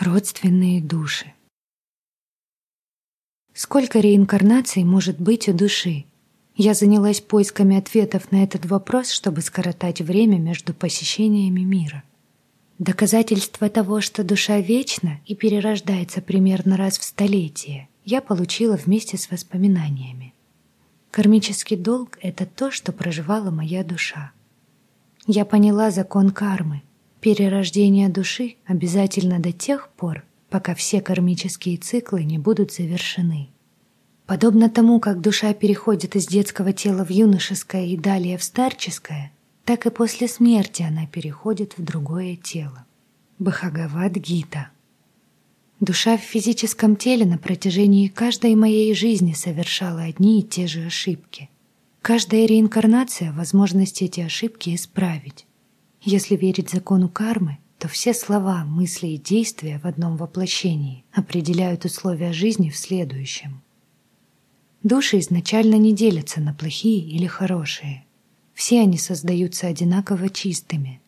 Родственные души. Сколько реинкарнаций может быть у души? Я занялась поисками ответов на этот вопрос, чтобы скоротать время между посещениями мира. Доказательство того, что душа вечна и перерождается примерно раз в столетие, я получила вместе с воспоминаниями. Кармический долг — это то, что проживала моя душа. Я поняла закон кармы, Перерождение души обязательно до тех пор, пока все кармические циклы не будут завершены. Подобно тому, как душа переходит из детского тела в юношеское и далее в старческое, так и после смерти она переходит в другое тело. Бхагавад-гита Душа в физическом теле на протяжении каждой моей жизни совершала одни и те же ошибки. Каждая реинкарнация — возможность эти ошибки исправить. Если верить закону кармы, то все слова, мысли и действия в одном воплощении определяют условия жизни в следующем. Души изначально не делятся на плохие или хорошие. Все они создаются одинаково чистыми.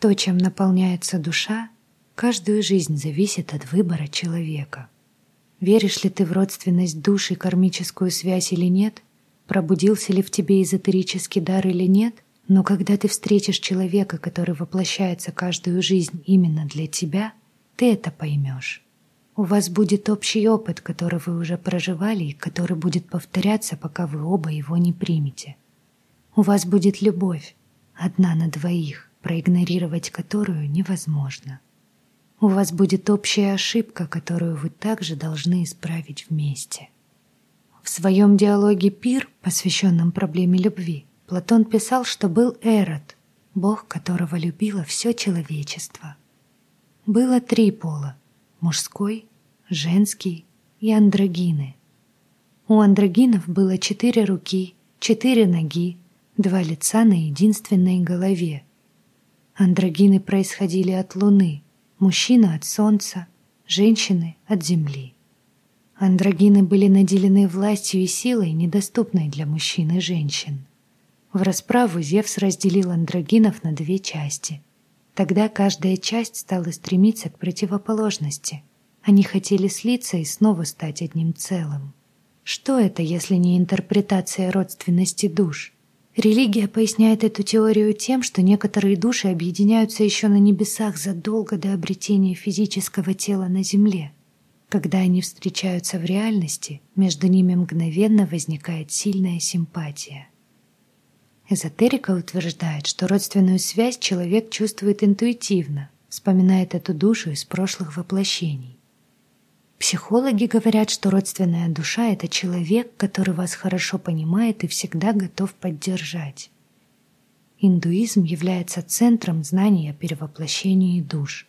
То, чем наполняется душа, каждую жизнь зависит от выбора человека. Веришь ли ты в родственность души кармическую связь или нет? Пробудился ли в тебе эзотерический дар или нет? Но когда ты встретишь человека, который воплощается каждую жизнь именно для тебя, ты это поймешь. У вас будет общий опыт, который вы уже проживали и который будет повторяться, пока вы оба его не примете. У вас будет любовь, одна на двоих, проигнорировать которую невозможно. У вас будет общая ошибка, которую вы также должны исправить вместе. В своем диалоге «Пир», посвященном проблеме любви, Платон писал, что был Эрот, бог, которого любило все человечество. Было три пола – мужской, женский и андрогины. У андрогинов было четыре руки, четыре ноги, два лица на единственной голове. Андрогины происходили от Луны, мужчина от Солнца, женщины от Земли. Андрогины были наделены властью и силой, недоступной для мужчин и женщин. В расправу Зевс разделил андрогинов на две части. Тогда каждая часть стала стремиться к противоположности. Они хотели слиться и снова стать одним целым. Что это, если не интерпретация родственности душ? Религия поясняет эту теорию тем, что некоторые души объединяются еще на небесах задолго до обретения физического тела на земле. Когда они встречаются в реальности, между ними мгновенно возникает сильная симпатия. Эзотерика утверждает, что родственную связь человек чувствует интуитивно, вспоминает эту душу из прошлых воплощений. Психологи говорят, что родственная душа — это человек, который вас хорошо понимает и всегда готов поддержать. Индуизм является центром знаний о перевоплощении душ.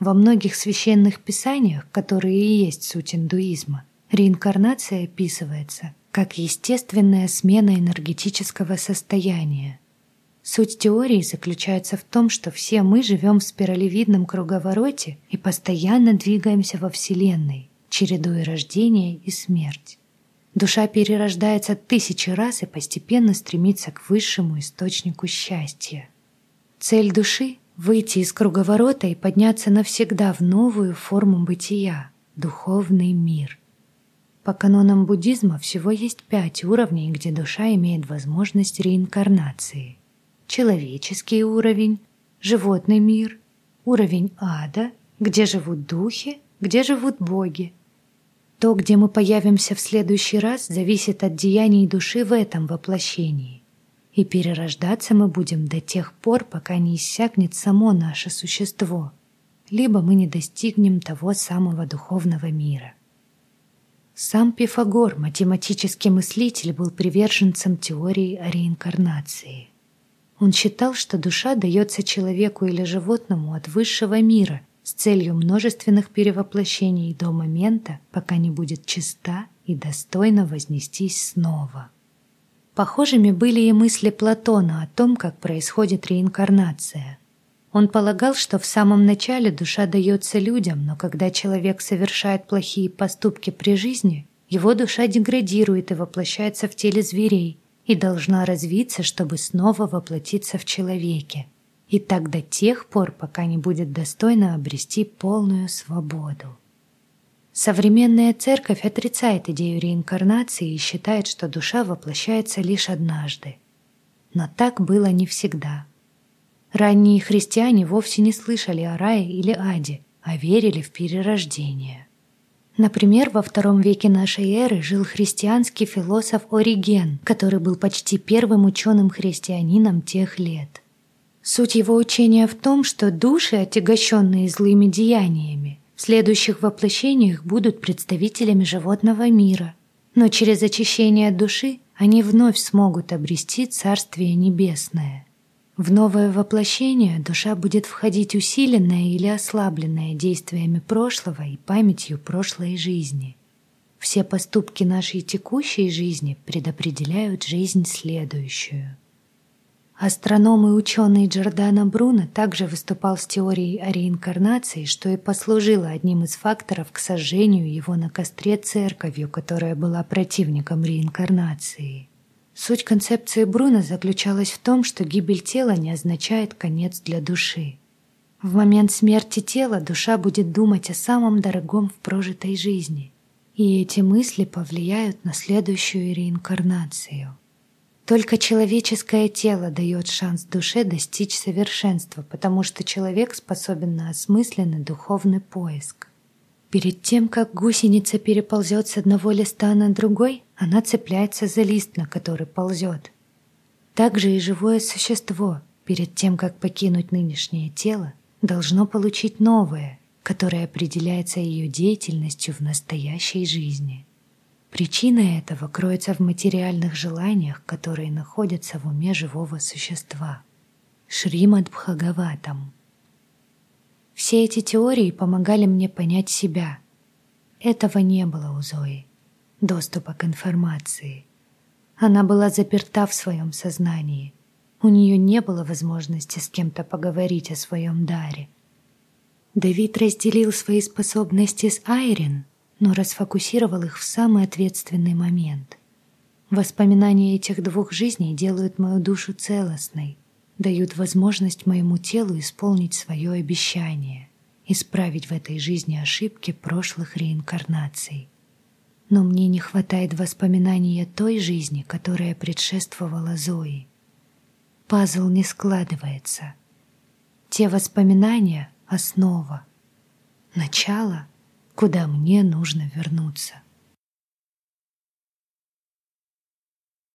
Во многих священных писаниях, которые и есть суть индуизма, реинкарнация описывается как естественная смена энергетического состояния. Суть теории заключается в том, что все мы живем в спиралевидном круговороте и постоянно двигаемся во Вселенной, чередуя рождение и смерть. Душа перерождается тысячи раз и постепенно стремится к высшему источнику счастья. Цель души — выйти из круговорота и подняться навсегда в новую форму бытия — духовный мир — по канонам буддизма всего есть пять уровней, где душа имеет возможность реинкарнации. Человеческий уровень, животный мир, уровень ада, где живут духи, где живут боги. То, где мы появимся в следующий раз, зависит от деяний души в этом воплощении. И перерождаться мы будем до тех пор, пока не иссякнет само наше существо, либо мы не достигнем того самого духовного мира. Сам Пифагор, математический мыслитель, был приверженцем теории о реинкарнации. Он считал, что душа дается человеку или животному от высшего мира с целью множественных перевоплощений до момента, пока не будет чиста и достойно вознестись снова. Похожими были и мысли Платона о том, как происходит реинкарнация. Он полагал, что в самом начале душа дается людям, но когда человек совершает плохие поступки при жизни, его душа деградирует и воплощается в теле зверей и должна развиться, чтобы снова воплотиться в человеке. и так до тех пор, пока не будет достойно обрести полную свободу. Современная церковь отрицает идею реинкарнации и считает, что душа воплощается лишь однажды. Но так было не всегда. Ранние христиане вовсе не слышали о рае или аде, а верили в перерождение. Например, во втором веке нашей эры жил христианский философ Ориген, который был почти первым ученым-христианином тех лет. Суть его учения в том, что души, отягощенные злыми деяниями, в следующих воплощениях будут представителями животного мира, но через очищение души они вновь смогут обрести Царствие Небесное. В новое воплощение душа будет входить усиленная или ослабленная действиями прошлого и памятью прошлой жизни. Все поступки нашей текущей жизни предопределяют жизнь следующую. Астроном и ученый Джордано Бруно также выступал с теорией о реинкарнации, что и послужило одним из факторов к сожжению его на костре церковью, которая была противником реинкарнации. Суть концепции Бруно заключалась в том, что гибель тела не означает конец для души. В момент смерти тела душа будет думать о самом дорогом в прожитой жизни, и эти мысли повлияют на следующую реинкарнацию. Только человеческое тело дает шанс душе достичь совершенства, потому что человек способен на осмысленный духовный поиск. Перед тем, как гусеница переползет с одного листа на другой, она цепляется за лист, на который ползет. Также и живое существо, перед тем, как покинуть нынешнее тело, должно получить новое, которое определяется ее деятельностью в настоящей жизни. Причина этого кроется в материальных желаниях, которые находятся в уме живого существа. Шримад Бхагаватам. Все эти теории помогали мне понять себя. Этого не было у Зои доступа к информации. Она была заперта в своем сознании. У нее не было возможности с кем-то поговорить о своем даре. Давид разделил свои способности с Айрин, но расфокусировал их в самый ответственный момент. Воспоминания этих двух жизней делают мою душу целостной, дают возможность моему телу исполнить свое обещание, исправить в этой жизни ошибки прошлых реинкарнаций но мне не хватает воспоминания той жизни, которая предшествовала Зои. Пазл не складывается. Те воспоминания — основа, начало, куда мне нужно вернуться.